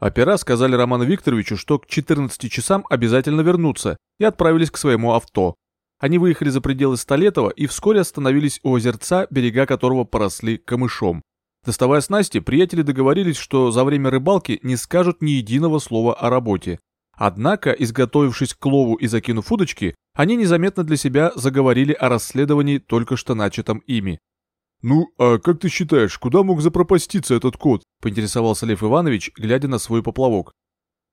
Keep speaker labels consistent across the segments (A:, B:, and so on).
A: Опера сказали Роману Викторовичу, что к 14 часам обязательно вернутся, и отправились к своему авто. Они выехали за пределы Столетова и вскоре остановились у озерца, берега которого поросли камышом. Доставая снасти, приятели договорились, что за время рыбалки не скажут ни единого слова о работе. Однако, изготовившись к лову и закинув удочки, они незаметно для себя заговорили о расследовании, только что начатом ими.
B: «Ну, а как ты считаешь, куда мог запропаститься этот кот?» — поинтересовался Лев Иванович, глядя на свой поплавок.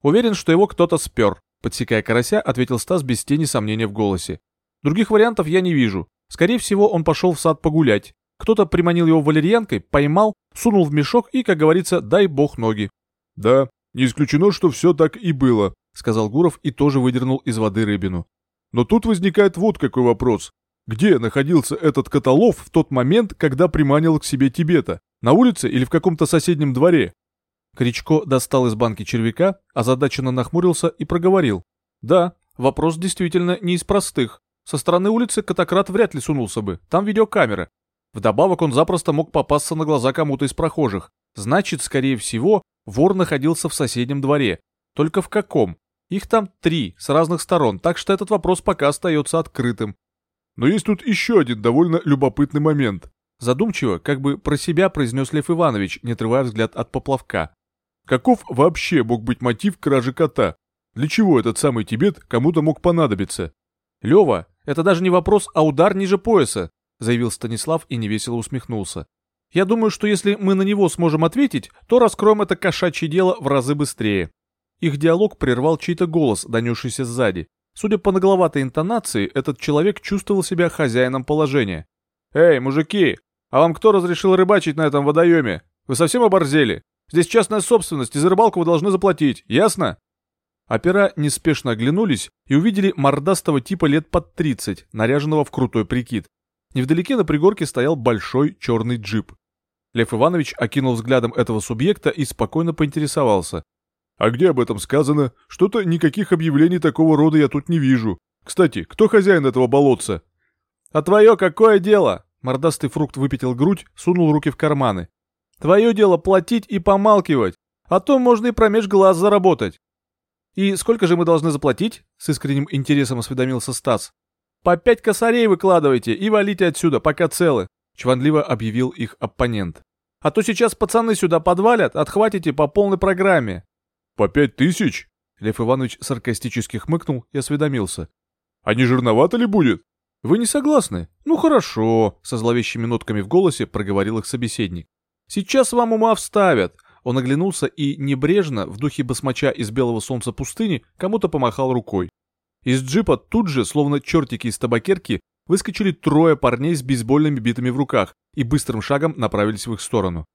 A: «Уверен, что его кто-то спер», — подсекая карася, ответил Стас без тени сомнения в голосе. «Других вариантов я не вижу. Скорее всего, он пошел в сад погулять. Кто-то приманил его валерьянкой, поймал, сунул в мешок и, как говорится, дай бог ноги».
B: «Да, не исключено, что все так и было», —
A: сказал Гуров и тоже выдернул из воды рыбину.
B: «Но тут возникает вот какой вопрос. Где находился этот Каталов в тот момент, когда приманил к себе Тибета? На улице или в каком-то соседнем дворе?»
A: Кричко достал из банки червяка, озадаченно нахмурился и проговорил. «Да, вопрос действительно не из простых. Со стороны улицы Катакрат вряд ли сунулся бы, там видеокамера. Вдобавок он запросто мог попасться на глаза кому-то из прохожих. Значит, скорее всего, вор находился в соседнем дворе. Только в каком? Их там три, с разных сторон, так что этот вопрос пока остается открытым.
B: Но есть тут еще один довольно любопытный момент.
A: Задумчиво, как бы про себя произнес Лев Иванович, не отрывая взгляд от поплавка.
B: Каков вообще мог быть мотив кражи кота? Для чего этот самый Тибет кому-то мог понадобиться?
A: Лева, это даже не вопрос, а удар ниже пояса, заявил Станислав и невесело усмехнулся. Я думаю, что если мы на него сможем ответить, то раскроем это кошачье дело в разы быстрее. Их диалог прервал чей-то голос, донесшийся сзади. Судя по нагловатой интонации, этот человек чувствовал себя хозяином положения. «Эй, мужики, а вам кто разрешил рыбачить на этом водоеме? Вы совсем оборзели? Здесь частная собственность, и за рыбалку вы должны заплатить, ясно?» Опера неспешно оглянулись и увидели мордастого типа лет под 30, наряженного в крутой прикид. Невдалеке на пригорке стоял большой черный джип. Лев Иванович окинул взглядом этого субъекта и спокойно поинтересовался.
B: «А где об этом сказано? Что-то никаких объявлений такого рода я тут не вижу. Кстати, кто хозяин этого болотца?»
A: «А твое какое дело?» Мордастый фрукт выпятил грудь, сунул руки в карманы. «Твое дело платить и помалкивать, а то можно и промеж глаз заработать». «И сколько же мы должны заплатить?» — с искренним интересом осведомился Стас. «По пять косарей выкладывайте и валите отсюда, пока целы», — чванливо объявил их оппонент. «А то сейчас пацаны сюда подвалят, отхватите по полной программе».
B: «По пять тысяч?»
A: Лев Иванович саркастически хмыкнул и осведомился.
B: «А не жирновато ли будет?»
A: «Вы не согласны? Ну хорошо», — со зловещими нотками в голосе проговорил их собеседник. «Сейчас вам ума вставят». Он оглянулся и небрежно, в духе басмача из белого солнца пустыни, кому-то помахал рукой. Из джипа тут же, словно чертики из табакерки, выскочили трое парней с бейсбольными битами в руках и быстрым шагом направились в их сторону.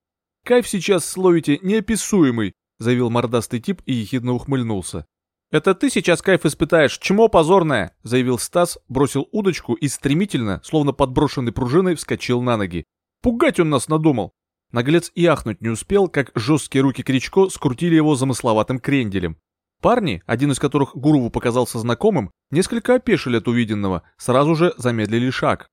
A: «Кайф сейчас словите неописуемый», — заявил мордастый тип и ехидно ухмыльнулся. «Это ты сейчас кайф испытаешь, чмо позорное!» — заявил Стас, бросил удочку и стремительно, словно подброшенный пружиной, вскочил на ноги. «Пугать он нас надумал!» Наглец и ахнуть не успел, как жесткие руки Кричко скрутили его замысловатым кренделем. Парни, один из которых Гурову показался знакомым, несколько опешили от увиденного, сразу же замедлили шаг.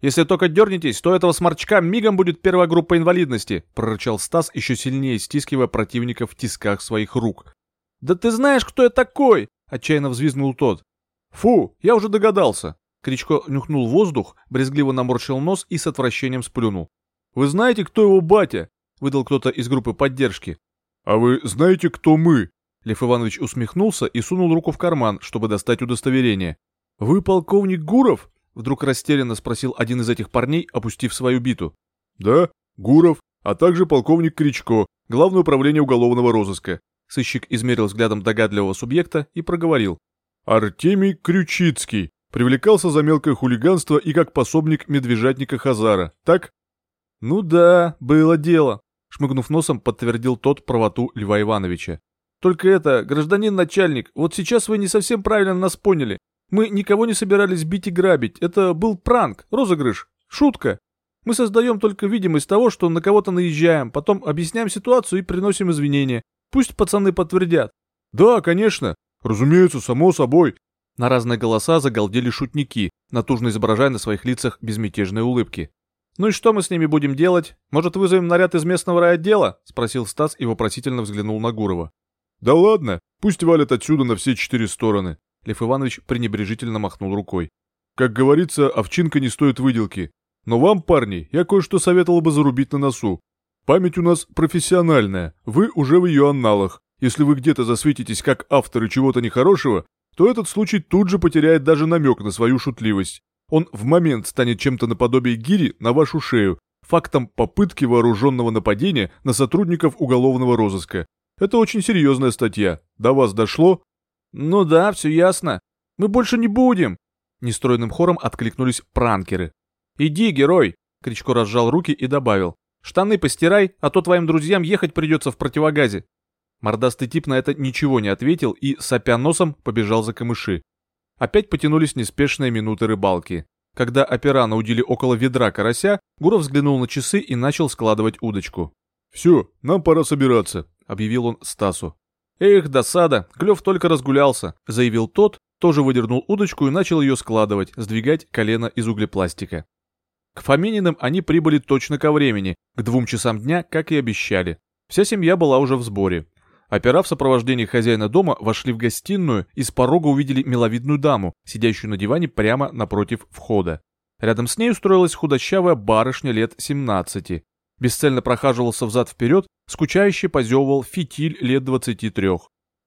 A: «Если только дернетесь, то этого сморчка мигом будет первая группа инвалидности», прорычал Стас, еще сильнее стискивая противника в тисках своих рук. «Да ты знаешь, кто я такой!» отчаянно взвизгнул тот. «Фу, я уже догадался!» Кричко нюхнул воздух, брезгливо наморщил нос и с отвращением сплюнул. «Вы знаете, кто его батя?» выдал кто-то из группы поддержки.
B: «А вы знаете, кто мы?»
A: Лев Иванович усмехнулся и сунул руку в карман, чтобы достать удостоверение. «Вы полковник Гуров?» — вдруг растерянно спросил один из этих парней, опустив свою биту.
B: «Да, Гуров, а также полковник Кричко, Главное управление уголовного розыска».
A: Сыщик измерил взглядом догадливого субъекта и проговорил.
B: «Артемий Крючицкий. Привлекался за мелкое хулиганство и как пособник медвежатника Хазара, так?»
A: «Ну да, было дело», — шмыгнув носом, подтвердил тот правоту Льва Ивановича. Только это, гражданин начальник, вот сейчас вы не совсем правильно нас поняли. Мы никого не собирались бить и грабить. Это был пранк, розыгрыш, шутка. Мы создаем только видимость того, что на кого-то наезжаем, потом объясняем ситуацию и приносим извинения. Пусть пацаны подтвердят.
B: Да, конечно. Разумеется, само собой.
A: На разные голоса загалдели шутники, натужно изображая на своих лицах безмятежные улыбки. «Ну и что мы с ними будем делать? Может, вызовем наряд из местного райотдела?» — спросил Стас и вопросительно взглянул на Гурова.
B: Да ладно, пусть валят отсюда на все четыре стороны. Лев Иванович пренебрежительно махнул рукой. Как говорится, овчинка не стоит выделки. Но вам, парни, я кое-что советовал бы зарубить на носу. Память у нас профессиональная, вы уже в ее анналах. Если вы где-то засветитесь как авторы чего-то нехорошего, то этот случай тут же потеряет даже намек на свою шутливость. Он в момент станет чем-то наподобие гири на вашу шею, фактом попытки вооруженного нападения на сотрудников уголовного розыска. Это очень серьезная статья. До вас дошло?
A: Ну да, все ясно. Мы больше не будем. Нестройным хором откликнулись пранкеры. Иди, герой. Кричко разжал руки и добавил. Штаны постирай, а то твоим друзьям ехать придется в противогазе. Мордастый тип на это ничего не ответил и, сопя носом, побежал за камыши. Опять потянулись неспешные минуты рыбалки. Когда опера наудили около ведра карася, Гуров взглянул на часы и начал складывать удочку.
B: «Все, нам пора собираться», — объявил он Стасу.
A: «Эх, досада, клев только разгулялся», — заявил тот, тоже выдернул удочку и начал ее складывать, сдвигать колено из углепластика. К Фомининым они прибыли точно ко времени, к двум часам дня, как и обещали. Вся семья была уже в сборе. Опера в сопровождении хозяина дома вошли в гостиную и с порога увидели миловидную даму, сидящую на диване прямо напротив входа. Рядом с ней устроилась худощавая барышня лет 17. Бесцельно прохаживался взад-вперед, скучающе позевывал фитиль лет 23.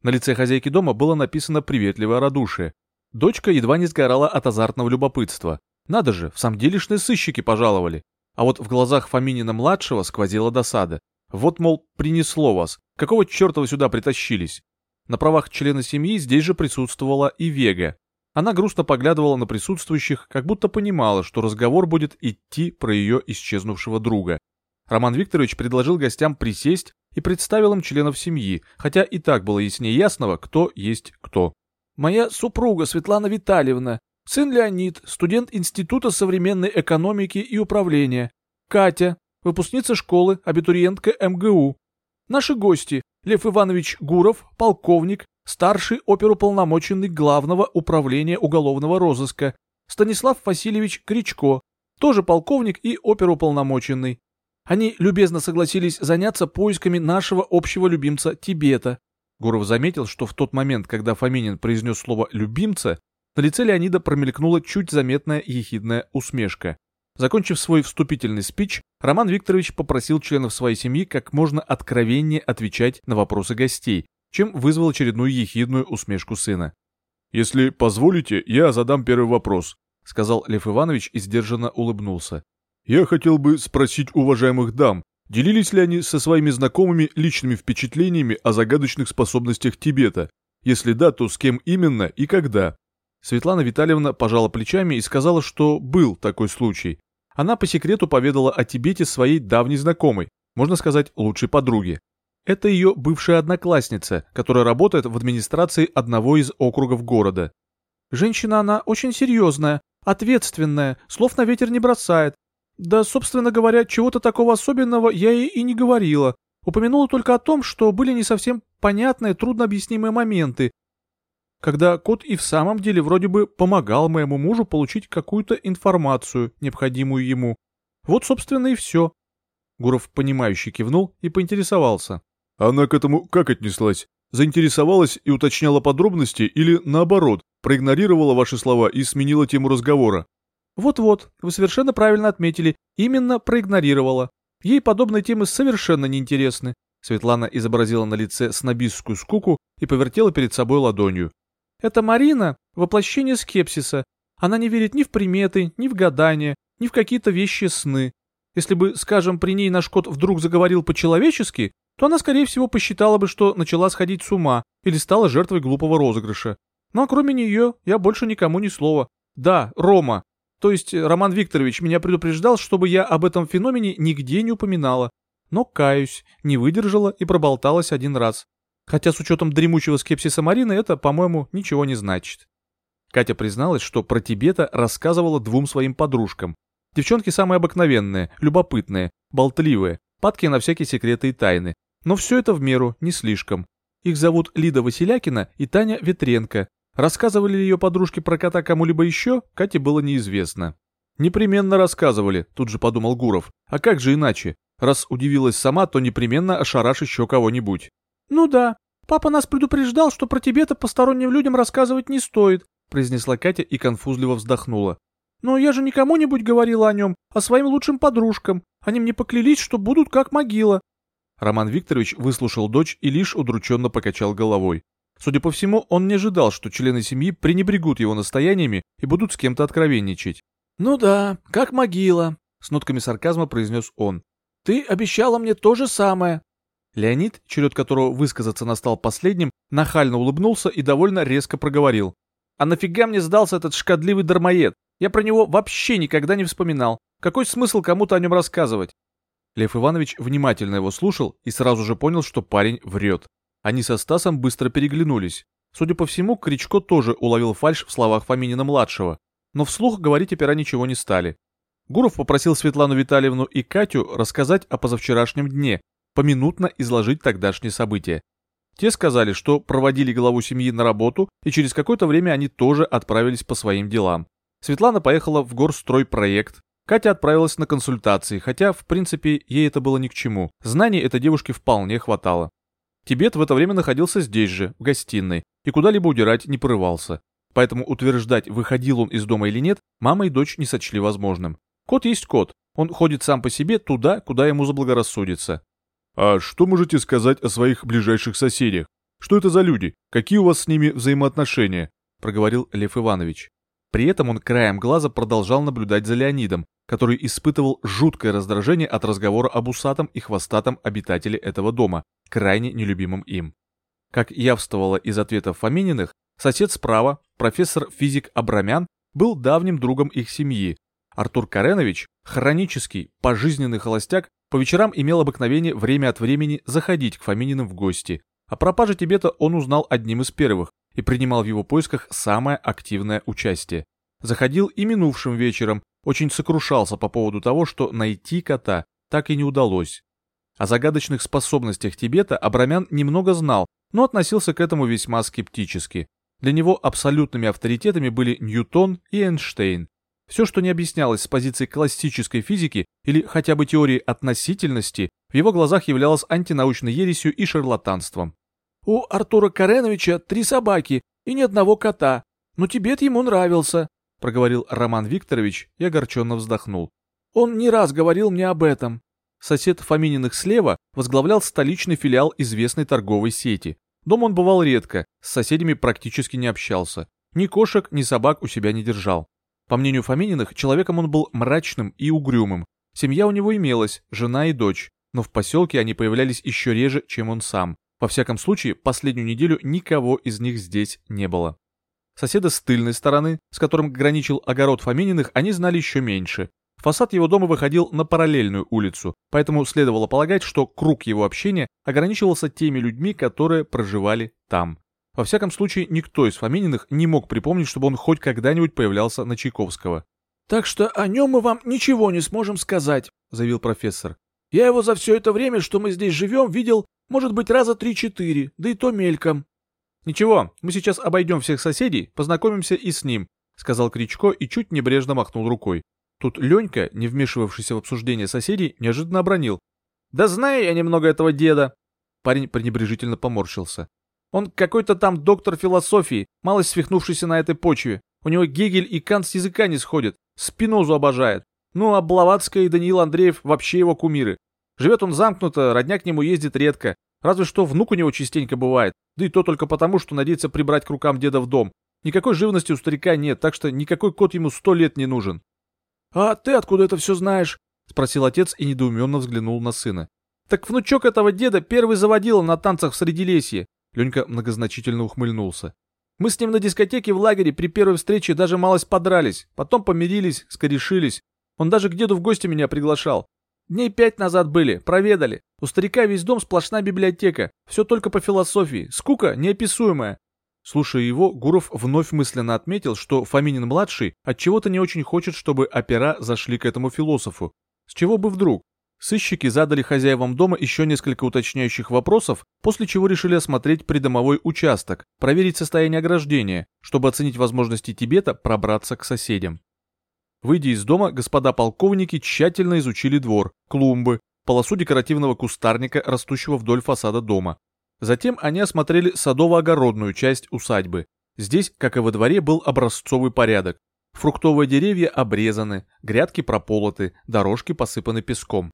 A: На лице хозяйки дома было написано приветливое радушие. Дочка едва не сгорала от азартного любопытства. Надо же, в самом делешные сыщики пожаловали. А вот в глазах Фоминина-младшего сквозила досада. Вот, мол, принесло вас. Какого черта вы сюда притащились? На правах члена семьи здесь же присутствовала и Вега. Она грустно поглядывала на присутствующих, как будто понимала, что разговор будет идти про ее исчезнувшего друга. Роман Викторович предложил гостям присесть и представил им членов семьи, хотя и так было яснее ясного, кто есть кто. «Моя супруга Светлана Витальевна, сын Леонид, студент Института современной экономики и управления, Катя, выпускница школы, абитуриентка МГУ. Наши гости – Лев Иванович Гуров, полковник, старший оперуполномоченный Главного управления уголовного розыска, Станислав Васильевич Кричко, тоже полковник и оперуполномоченный. Они любезно согласились заняться поисками нашего общего любимца Тибета. Гуров заметил, что в тот момент, когда Фоминин произнес слово «любимца», на лице Леонида промелькнула чуть заметная ехидная усмешка. Закончив свой вступительный спич, Роман Викторович попросил членов своей семьи как можно откровеннее отвечать на вопросы гостей, чем вызвал очередную ехидную усмешку сына.
B: «Если позволите, я задам первый вопрос», — сказал Лев Иванович и сдержанно улыбнулся. «Я хотел бы спросить уважаемых дам, делились ли они со своими знакомыми личными впечатлениями о загадочных способностях Тибета? Если да, то с кем именно и когда?»
A: Светлана Витальевна пожала плечами и сказала, что был такой случай. Она по секрету поведала о Тибете своей давней знакомой, можно сказать, лучшей подруге. Это ее бывшая одноклассница, которая работает в администрации одного из округов города. Женщина она очень серьезная, ответственная, слов на ветер не бросает. Да, собственно говоря, чего-то такого особенного я ей и не говорила. Упомянула только о том, что были не совсем понятные, труднообъяснимые моменты, когда кот и в самом деле вроде бы помогал моему мужу получить какую-то информацию, необходимую ему. Вот, собственно, и все. Гуров, понимающе кивнул и поинтересовался.
B: Она к этому как отнеслась? Заинтересовалась и уточняла подробности или, наоборот, проигнорировала ваши слова и сменила тему разговора?
A: Вот-вот, вы совершенно правильно отметили, именно проигнорировала. Ей подобные темы совершенно неинтересны. Светлана изобразила на лице снобистскую скуку и повертела перед собой ладонью. Это Марина — воплощение скепсиса. Она не верит ни в приметы, ни в гадания, ни в какие-то вещи сны. Если бы, скажем, при ней наш кот вдруг заговорил по-человечески, то она, скорее всего, посчитала бы, что начала сходить с ума или стала жертвой глупого розыгрыша. А кроме нее, я больше никому ни слова. Да, Рома. То есть Роман Викторович меня предупреждал, чтобы я об этом феномене нигде не упоминала. Но, каюсь, не выдержала и проболталась один раз. Хотя с учетом дремучего скепсиса Марины это, по-моему, ничего не значит. Катя призналась, что про Тибета рассказывала двум своим подружкам. Девчонки самые обыкновенные, любопытные, болтливые, падкие на всякие секреты и тайны. Но все это в меру, не слишком. Их зовут Лида Василякина и Таня Ветренко. Рассказывали ли ее подружки про кота кому-либо еще, Кате было неизвестно. «Непременно рассказывали», тут же подумал Гуров. «А как же иначе? Раз удивилась сама, то непременно ошарашь еще кого-нибудь».
C: «Ну да,
A: Папа нас предупреждал, что про тебе-то посторонним людям рассказывать не стоит, произнесла Катя и конфузливо вздохнула. Но я же никому-нибудь говорила о нем, а своим лучшим подружкам. Они мне поклялись, что будут как могила. Роман Викторович выслушал дочь и лишь удрученно покачал головой. Судя по всему, он не ожидал, что члены семьи пренебрегут его настояниями и будут с кем-то откровенничать. «Ну да, как могила», — с нотками сарказма произнес он. «Ты обещала мне то же самое». Леонид, черед которого высказаться настал последним, нахально улыбнулся и довольно резко проговорил. «А нафига мне сдался этот шкадливый дармоед? Я про него вообще никогда не вспоминал. Какой смысл кому-то о нем рассказывать?» Лев Иванович внимательно его слушал и сразу же понял, что парень врет. Они со Стасом быстро переглянулись. Судя по всему, Кричко тоже уловил фальшь в словах Фоминина-младшего, но вслух говорить опера ничего не стали. Гуров попросил Светлану Витальевну и Катю рассказать о позавчерашнем дне, поминутно изложить тогдашние события. Те сказали, что проводили главу семьи на работу, и через какое-то время они тоже отправились по своим делам. Светлана поехала в горстройпроект, Катя отправилась на консультации, хотя, в принципе, ей это было ни к чему. Знаний этой девушке вполне хватало. Тибет в это время находился здесь же, в гостиной, и куда-либо удирать не порывался. Поэтому утверждать, выходил он из дома или нет, мама и дочь не сочли возможным. Кот есть кот, он ходит сам по себе туда, куда ему заблагорассудится.
B: «А что можете сказать о своих ближайших соседях? Что это за люди? Какие у вас с ними взаимоотношения?» – проговорил Лев Иванович.
A: При этом он краем глаза продолжал наблюдать за Леонидом, который испытывал жуткое раздражение от разговора об усатом и хвостатом обитателе этого дома, крайне нелюбимом им. Как явствовало из ответов Фомининых, сосед справа, профессор-физик Абрамян, был давним другом их семьи. Артур Каренович, хронический, пожизненный холостяк, по вечерам имел обыкновение время от времени заходить к Фомининым в гости. О пропаже Тибета он узнал одним из первых и принимал в его поисках самое активное участие. Заходил и минувшим вечером, очень сокрушался по поводу того, что найти кота так и не удалось. О загадочных способностях Тибета Абрамян немного знал, но относился к этому весьма скептически. Для него абсолютными авторитетами были Ньютон и Эйнштейн. Все, что не объяснялось с позиции классической физики или хотя бы теории относительности, в его глазах являлось антинаучной ересью и шарлатанством. «У Артура Кареновича три собаки и ни одного кота, но Тибет ему нравился», проговорил Роман Викторович и огорченно вздохнул. «Он не раз говорил мне об этом». Сосед Фомининых слева возглавлял столичный филиал известной торговой сети. Дом он бывал редко, с соседями практически не общался. Ни кошек, ни собак у себя не держал. По мнению Фомининых, человеком он был мрачным и угрюмым. Семья у него имелась, жена и дочь, но в поселке они появлялись еще реже, чем он сам. Во всяком случае, последнюю неделю никого из них здесь не было. Соседа с тыльной стороны, с которым граничил огород Фомининых, они знали еще меньше. Фасад его дома выходил на параллельную улицу, поэтому следовало полагать, что круг его общения ограничивался теми людьми, которые проживали там. Во всяком случае, никто из Фомининых не мог припомнить, чтобы он хоть когда-нибудь появлялся на Чайковского. «Так что о нем мы вам ничего не сможем сказать», — заявил профессор. «Я его за все это время, что мы здесь живем, видел, может быть, раза три-четыре, да и то мельком. «Ничего, мы сейчас обойдем всех соседей, познакомимся и с ним», — сказал Кричко и чуть небрежно махнул рукой. Тут Ленька, не вмешивавшийся в обсуждение соседей, неожиданно обронил. «Да знаю я немного этого деда». Парень пренебрежительно поморщился. «Он какой-то там доктор философии, малость свихнувшийся на этой почве. У него Гегель и Кант с языка не сходят. Спинозу обожает. Ну, а Блаватская и Даниил Андреев вообще его кумиры. Живет он замкнуто, родня к нему ездит редко. Разве что внук у него частенько бывает, да и то только потому, что надеется прибрать к рукам деда в дом. Никакой живности у старика нет, так что никакой кот ему сто лет не нужен. «А ты откуда это все знаешь?» — спросил отец и недоуменно взглянул на сына. «Так внучок этого деда первый заводил на танцах в Средилесье», — Ленька многозначительно ухмыльнулся. «Мы с ним на дискотеке в лагере при первой встрече даже малость подрались, потом помирились, скорешились. Он даже к деду в гости меня приглашал. Дней пять назад были, проведали. У старика весь дом сплошная библиотека. Все только по философии. Скука неописуемая. Слушая его, Гуров вновь мысленно отметил, что Фоминин-младший отчего-то не очень хочет, чтобы опера зашли к этому философу. С чего бы вдруг? Сыщики задали хозяевам дома еще несколько уточняющих вопросов, после чего решили осмотреть придомовой участок, проверить состояние ограждения, чтобы оценить возможности Тибета пробраться к соседям. Выйдя из дома, господа полковники тщательно изучили двор, клумбы, полосу декоративного кустарника, растущего вдоль фасада дома. Затем они осмотрели садово-огородную часть усадьбы. Здесь, как и во дворе, был образцовый порядок. Фруктовые деревья обрезаны, грядки прополоты, дорожки посыпаны песком.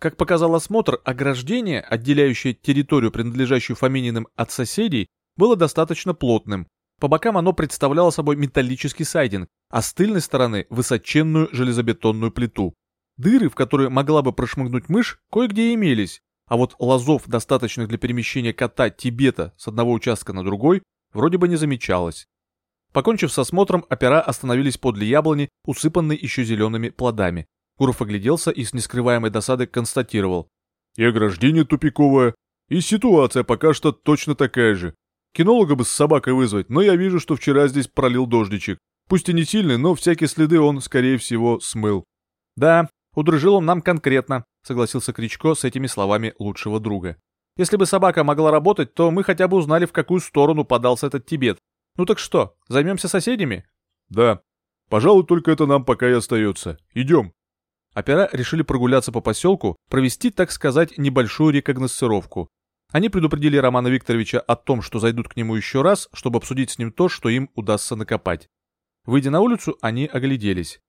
A: Как показал осмотр, ограждение, отделяющее территорию, принадлежащую Фомининым от соседей, было достаточно плотным. По бокам оно представляло собой металлический сайдинг, а с тыльной стороны – высоченную железобетонную плиту. Дыры, в которые могла бы прошмыгнуть мышь, кое-где имелись, а вот лазов, достаточных для перемещения кота Тибета с одного участка на другой, вроде бы не замечалось. Покончив с осмотром, опера остановились подле яблони, усыпанной еще зелеными плодами. Гуров огляделся и с нескрываемой досадой констатировал.
B: И ограждение тупиковое, и ситуация пока что точно такая же. Кинолога бы с собакой вызвать, но я вижу, что вчера здесь пролил дождичек. Пусть и не сильный, но всякие следы он, скорее всего, смыл.
A: Да, удружил он нам конкретно, согласился Кричко с этими словами лучшего друга. Если бы собака могла работать, то мы хотя бы узнали, в какую сторону подался этот Тибет. Ну так что, займемся соседями?
B: Да. Пожалуй, только это нам пока и остается. Идем.
A: Опера решили прогуляться по поселку, провести, так сказать, небольшую рекогносцировку. Они предупредили Романа Викторовича о том, что зайдут к нему еще раз, чтобы обсудить с ним то, что им удастся накопать. Выйдя на улицу, они огляделись.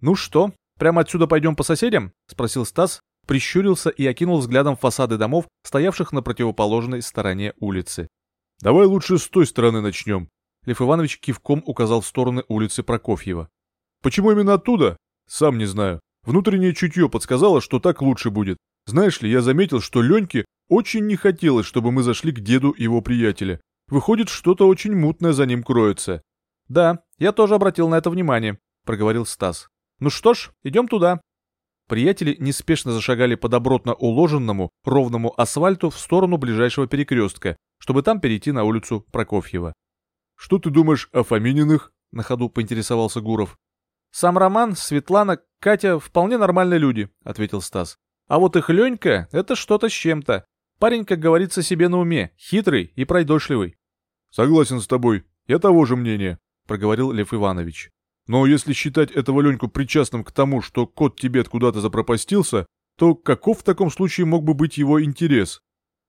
A: «Ну что, прямо отсюда пойдем по соседям?» — спросил Стас, прищурился и окинул взглядом фасады домов, стоявших на противоположной стороне улицы.
B: «Давай лучше с той стороны начнем», —
A: Лев Иванович кивком указал в стороны улицы Прокофьева.
B: «Почему именно оттуда? Сам не знаю. Внутреннее чутье подсказало, что так лучше будет. Знаешь ли, я заметил, что Леньке очень не хотелось, чтобы мы зашли к деду его приятеля. Выходит, что-то очень мутное за ним кроется.
A: Да, я тоже обратил на это внимание, проговорил Стас. Ну что ж, идем туда. Приятели неспешно зашагали по добротно уложенному, ровному асфальту в сторону ближайшего перекрестка, чтобы там перейти на улицу Прокофьева.
B: «Что ты думаешь о Фомининых?»
A: — на ходу поинтересовался Гуров. «Сам Роман, Светлана, Катя — вполне нормальные люди», — ответил Стас. «А вот их Ленька — это что-то с чем-то. Парень, как говорится, себе на уме, хитрый и пройдошливый.
B: Согласен с тобой, я того же мнения, проговорил Лев Иванович. Но если считать этого Леньку причастным к тому, что кот Тибет куда-то запропастился, то каков в таком случае мог бы быть его интерес?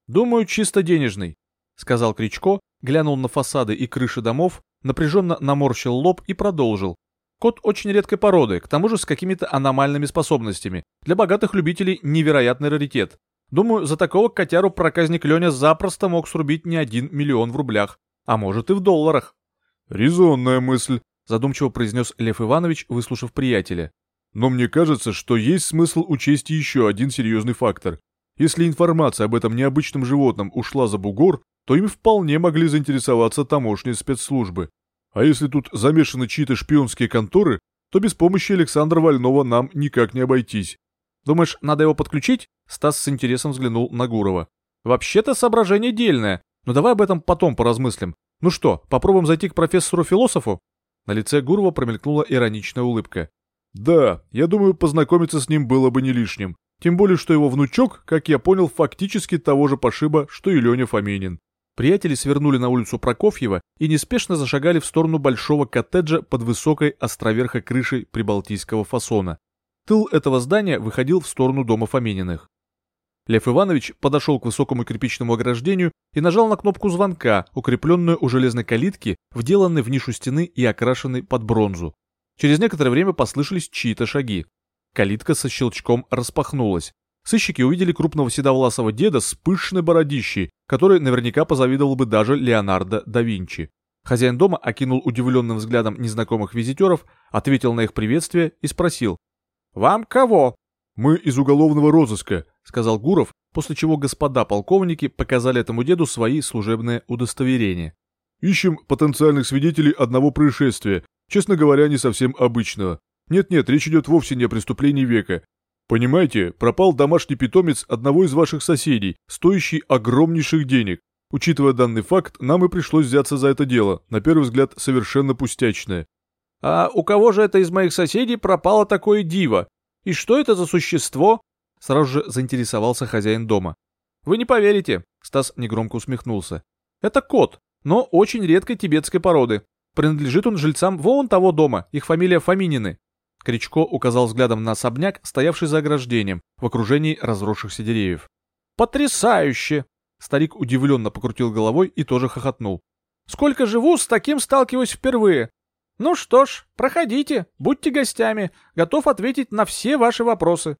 A: Думаю, чисто денежный, сказал Кричко, глянул на фасады и крыши домов, напряженно наморщил лоб и продолжил. Кот очень редкой породы, к тому же с какими-то аномальными способностями. Для богатых любителей невероятный раритет. Думаю, за такого котяру проказник Леня запросто мог срубить не один миллион в рублях, а может и в долларах.
B: «Резонная мысль», —
A: задумчиво произнес Лев Иванович, выслушав приятеля.
B: «Но мне кажется, что есть смысл учесть еще один серьезный фактор. Если информация об этом необычном животном ушла за бугор, то им вполне могли заинтересоваться тамошние спецслужбы. А если тут замешаны чьи-то шпионские конторы, то без помощи Александра Вольнова нам никак не обойтись.
A: Думаешь, надо его подключить? Стас с интересом взглянул на Гурова. Вообще-то соображение дельное, но давай об этом потом поразмыслим. Ну что, попробуем зайти к профессору-философу? На лице Гурова промелькнула ироничная улыбка.
B: Да, я думаю, познакомиться с ним было бы не лишним. Тем более, что его внучок, как я понял, фактически того же пошиба, что и Леня Фоминин.
A: Приятели свернули на улицу Прокофьева и неспешно зашагали в сторону большого коттеджа под высокой островерхой крышей прибалтийского фасона. Тыл этого здания выходил в сторону дома Фомениных. Лев Иванович подошел к высокому кирпичному ограждению и нажал на кнопку звонка, укрепленную у железной калитки, вделанной в нишу стены и окрашенной под бронзу. Через некоторое время послышались чьи-то шаги. Калитка со щелчком распахнулась. Сыщики увидели крупного седовласого деда с пышной бородищей, который наверняка позавидовал бы даже Леонардо да Винчи. Хозяин дома окинул удивленным взглядом незнакомых визитеров, ответил на их приветствие и спросил, «Вам кого?»
B: «Мы из уголовного розыска», —
A: сказал Гуров, после чего господа полковники показали этому деду свои служебные удостоверения.
B: «Ищем потенциальных свидетелей одного происшествия, честно говоря, не совсем обычного. Нет-нет, речь идет вовсе не о преступлении века. Понимаете, пропал домашний питомец одного из ваших соседей, стоящий огромнейших денег. Учитывая данный факт, нам и пришлось взяться за это дело, на первый взгляд совершенно пустячное.
A: «А у кого же это из моих соседей пропало такое диво? И что это за существо?» Сразу же заинтересовался хозяин дома. «Вы не поверите», — Стас негромко усмехнулся. «Это кот, но очень редкой тибетской породы. Принадлежит он жильцам вон того дома, их фамилия Фоминины». Кричко указал взглядом на особняк, стоявший за ограждением, в окружении разросшихся деревьев. «Потрясающе!» Старик удивленно покрутил головой и тоже хохотнул. «Сколько живу, с таким сталкиваюсь впервые. Ну что ж, проходите, будьте гостями, готов ответить на все ваши вопросы».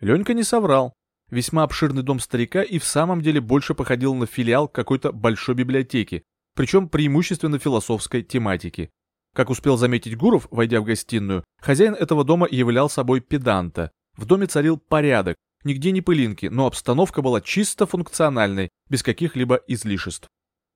A: Ленька не соврал. Весьма обширный дом старика и в самом деле больше походил на филиал какой-то большой библиотеки, причем преимущественно философской тематики. Как успел заметить Гуров, войдя в гостиную, хозяин этого дома являл собой педанта. В доме царил порядок, нигде не пылинки, но обстановка была чисто функциональной, без каких-либо излишеств.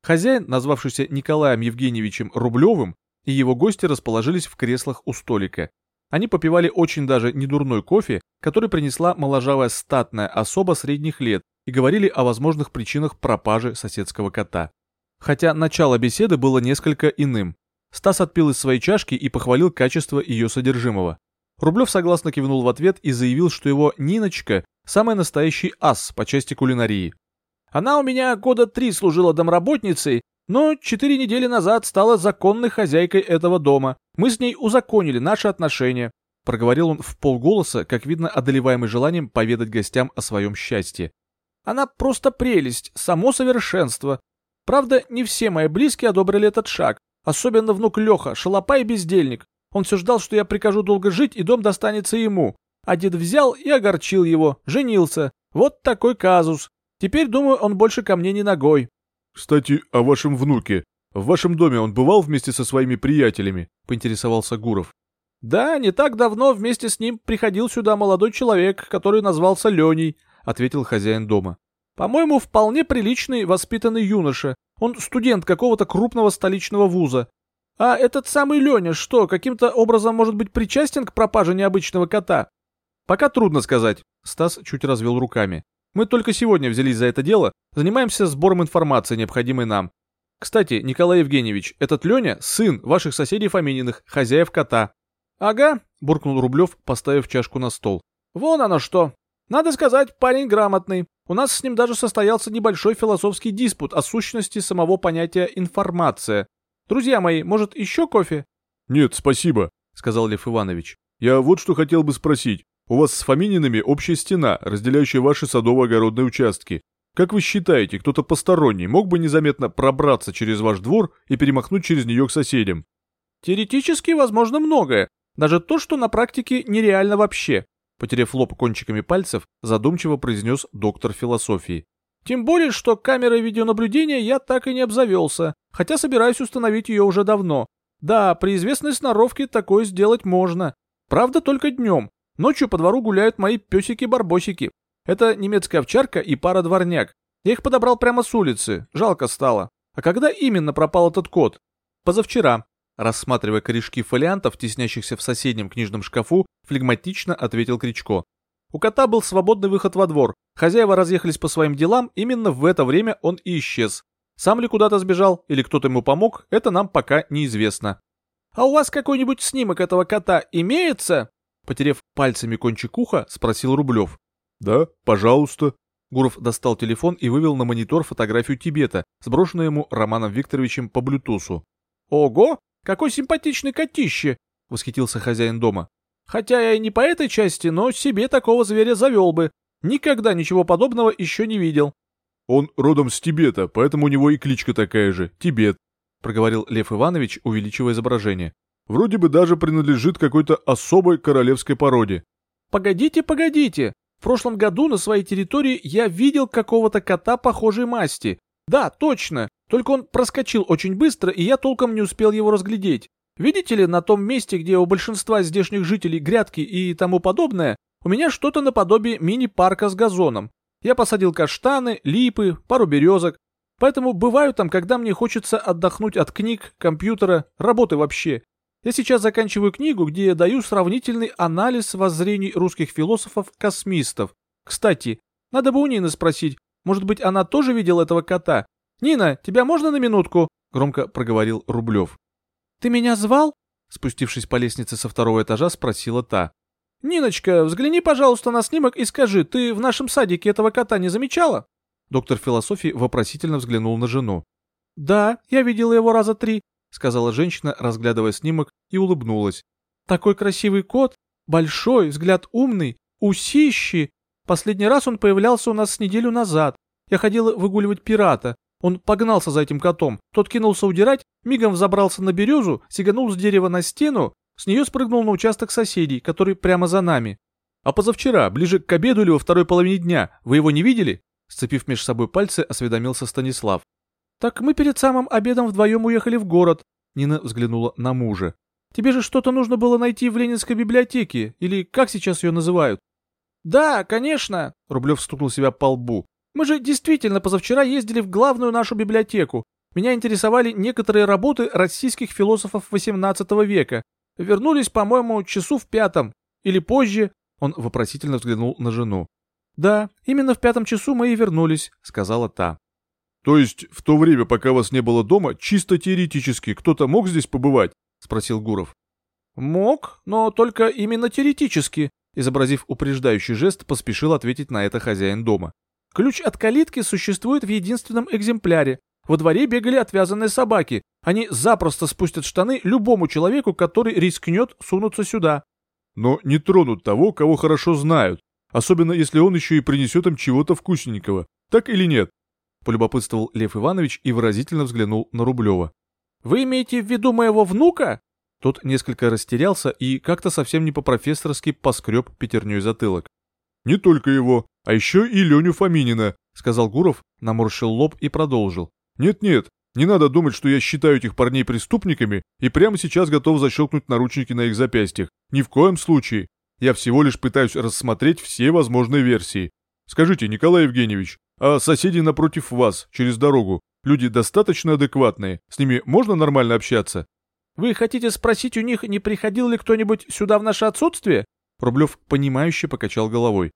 A: Хозяин, назвавшийся Николаем Евгеньевичем Рублевым, и его гости расположились в креслах у столика. Они попивали очень даже недурной кофе, который принесла моложавая статная особа средних лет, и говорили о возможных причинах пропажи соседского кота. Хотя начало беседы было несколько иным. Стас отпил из своей чашки и похвалил качество ее содержимого. Рублев согласно кивнул в ответ и заявил, что его Ниночка – самый настоящий ас по части кулинарии. «Она у меня года три служила домработницей, но четыре недели назад стала законной хозяйкой этого дома. Мы с ней узаконили наши отношения», – проговорил он в полголоса, как видно, одолеваемый желанием поведать гостям о своем счастье. «Она просто прелесть, само совершенство. Правда, не все мои близкие одобрили этот шаг, особенно внук Леха, шалопай и бездельник. Он все ждал, что я прикажу долго жить, и дом достанется ему. А дед взял и огорчил его, женился. Вот такой казус. Теперь, думаю, он больше ко мне не ногой.
B: Кстати, о вашем внуке. В вашем доме он бывал вместе со своими приятелями? Поинтересовался Гуров.
A: Да, не так давно вместе с ним приходил сюда молодой человек, который назвался Леней, ответил хозяин дома. По-моему, вполне приличный, воспитанный юноша. Он студент какого-то крупного столичного вуза. А этот самый Леня что, каким-то образом может быть причастен к пропаже необычного кота? Пока трудно сказать. Стас чуть развел руками. Мы только сегодня взялись за это дело, занимаемся сбором информации, необходимой нам. Кстати, Николай Евгеньевич, этот Леня – сын ваших соседей Фомининых, хозяев кота. Ага, буркнул Рублев, поставив чашку на стол. Вон оно что. Надо сказать, парень грамотный. У нас с ним даже состоялся небольшой философский диспут о сущности самого понятия «информация». Друзья мои, может, еще кофе?»
B: «Нет, спасибо», — сказал Лев Иванович. «Я вот что хотел бы спросить. У вас с Фомининами общая стена, разделяющая ваши садово-огородные участки. Как вы считаете, кто-то посторонний мог бы незаметно пробраться через ваш двор и перемахнуть через нее к соседям?»
A: «Теоретически возможно многое. Даже то, что на практике нереально вообще», потеряв лоб кончиками пальцев, задумчиво произнес доктор философии. Тем более, что камерой видеонаблюдения я так и не обзавелся, хотя собираюсь установить ее уже давно. Да, при известной сноровке такое сделать можно. Правда, только днем. Ночью по двору гуляют мои песики-барбосики. Это немецкая овчарка и пара дворняк. Я их подобрал прямо с улицы, жалко стало. А когда именно пропал этот кот? Позавчера. Рассматривая корешки фолиантов, теснящихся в соседнем книжном шкафу, флегматично ответил Кричко. У кота был свободный выход во двор. Хозяева разъехались по своим делам, именно в это время он и исчез. Сам ли куда-то сбежал или кто-то ему помог, это нам пока неизвестно. «А у вас какой-нибудь снимок этого кота имеется?» Потерев пальцами кончик уха, спросил Рублев.
B: «Да, пожалуйста».
A: Гуров достал телефон и вывел на монитор фотографию Тибета, сброшенную ему Романом Викторовичем по блютусу. «Ого, какой симпатичный котище!» — восхитился хозяин дома. Хотя я и не по этой части, но себе такого зверя завел бы. Никогда ничего подобного еще не видел.
B: Он родом с Тибета, поэтому у него и кличка такая же — Тибет, — проговорил Лев Иванович, увеличивая изображение. Вроде бы даже принадлежит какой-то особой королевской породе.
A: Погодите, погодите. В прошлом году на своей территории я видел какого-то кота похожей масти. Да, точно. Только он проскочил очень быстро, и я толком не успел его разглядеть. Видите ли, на том месте, где у большинства здешних жителей грядки и тому подобное, у меня что-то наподобие мини-парка с газоном. Я посадил каштаны, липы, пару березок. Поэтому бываю там, когда мне хочется отдохнуть от книг, компьютера, работы вообще. Я сейчас заканчиваю книгу, где я даю сравнительный анализ воззрений русских философов-космистов. Кстати, надо бы у Нины спросить, может быть, она тоже видела этого кота? «Нина, тебя можно на минутку?» — громко проговорил Рублев. «Ты меня звал?» Спустившись по лестнице со второго этажа, спросила та. «Ниночка, взгляни, пожалуйста, на снимок и скажи, ты в нашем садике этого кота не замечала?» Доктор философии вопросительно взглянул на жену. «Да, я видела его раза три», — сказала женщина, разглядывая снимок, и улыбнулась. «Такой красивый кот, большой, взгляд умный, усищи. Последний раз он появлялся у нас с неделю назад. Я ходила выгуливать пирата. Он погнался за этим котом. Тот кинулся удирать, мигом взобрался на березу, сиганул с дерева на стену, с нее спрыгнул на участок соседей, который прямо за нами. А позавчера, ближе к обеду или во второй половине дня, вы его не видели? Сцепив между собой пальцы, осведомился Станислав. Так мы перед самым обедом вдвоем уехали в город. Нина взглянула на мужа. Тебе же что-то нужно было найти в Ленинской библиотеке, или как сейчас ее называют? Да, конечно, Рублев стукнул себя по лбу. Мы же действительно позавчера ездили в главную нашу библиотеку. Меня интересовали некоторые работы российских философов XVIII века. Вернулись, по-моему, часу в пятом. Или позже. Он вопросительно взглянул на жену. «Да, именно в пятом часу мы и вернулись», — сказала та.
B: «То есть в то время, пока вас не было дома, чисто теоретически кто-то мог здесь побывать?» — спросил Гуров.
A: «Мог, но только именно теоретически», — изобразив упреждающий жест, поспешил ответить на это хозяин дома. Ключ от калитки существует в единственном экземпляре. Во дворе бегали отвязанные собаки. Они запросто спустят штаны любому человеку, который рискнет сунуться сюда.
B: Но не тронут того, кого хорошо знают, особенно если он еще и принесет им чего-то вкусненького. Так или нет? Полюбопытствовал Лев Иванович и выразительно взглянул на Рублева.
A: «Вы имеете в виду моего внука?» Тот несколько растерялся и как-то совсем не по-профессорски поскреб пятерней затылок.
B: «Не только его, а еще и Леню Фоминина», — сказал Гуров, наморщил лоб и продолжил. «Нет-нет, не надо думать, что я считаю этих парней преступниками и прямо сейчас готов защелкнуть наручники на их запястьях. Ни в коем случае. Я всего лишь пытаюсь рассмотреть все возможные версии. Скажите, Николай Евгеньевич, а соседи напротив вас, через дорогу, люди достаточно адекватные, с ними можно нормально общаться?»
A: «Вы хотите спросить у них, не приходил ли кто-нибудь сюда в наше отсутствие?» Рублев, понимающе покачал головой.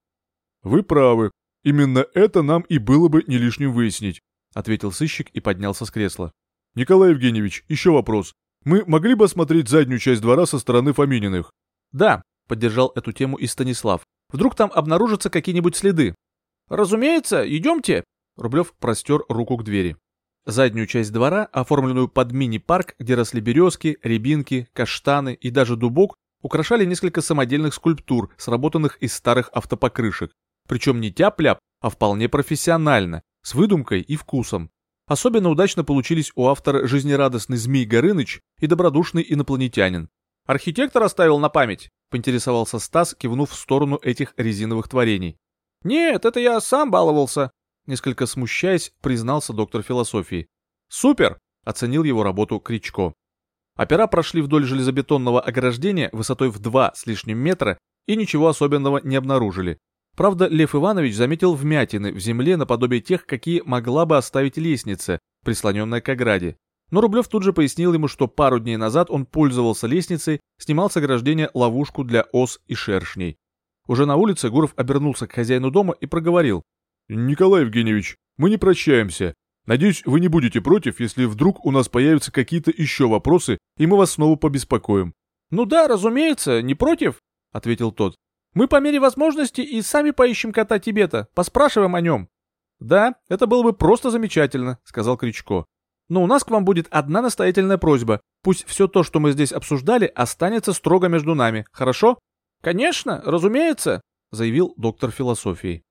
B: «Вы правы. Именно это нам и было бы не лишним выяснить», ответил сыщик и поднялся с кресла. «Николай Евгеньевич, еще вопрос. Мы могли бы осмотреть заднюю часть двора со стороны Фомининых?»
A: «Да», — поддержал эту тему и Станислав. «Вдруг там обнаружатся какие-нибудь следы?» «Разумеется, идемте!» Рублев простер руку к двери. Заднюю часть двора, оформленную под мини-парк, где росли березки, рябинки, каштаны и даже дубок, украшали несколько самодельных скульптур, сработанных из старых автопокрышек. Причем не тяп-ляп, а вполне профессионально, с выдумкой и вкусом. Особенно удачно получились у автора жизнерадостный Змей Горыныч и добродушный инопланетянин. «Архитектор оставил на память?» — поинтересовался Стас, кивнув в сторону этих резиновых творений. «Нет, это я сам баловался», — несколько смущаясь, признался доктор философии. «Супер!» — оценил его работу Кричко. Опера прошли вдоль железобетонного ограждения высотой в два с лишним метра и ничего особенного не обнаружили. Правда, Лев Иванович заметил вмятины в земле наподобие тех, какие могла бы оставить лестница, прислоненная к ограде. Но Рублев тут же пояснил ему, что пару дней назад он пользовался лестницей, снимал с ограждения ловушку для ос и шершней. Уже на улице Гуров обернулся к хозяину дома и проговорил.
B: «Николай Евгеньевич, мы не прощаемся. Надеюсь, вы не будете против, если вдруг у нас появятся какие-то еще вопросы, и мы вас снова побеспокоим».
A: «Ну да, разумеется, не против», — ответил тот. «Мы по мере возможности и сами поищем кота Тибета, поспрашиваем о нем». «Да, это было бы просто замечательно», — сказал Кричко. «Но у нас к вам будет одна настоятельная просьба. Пусть все то, что мы здесь обсуждали, останется строго между нами, хорошо?» «Конечно, разумеется», — заявил доктор философии.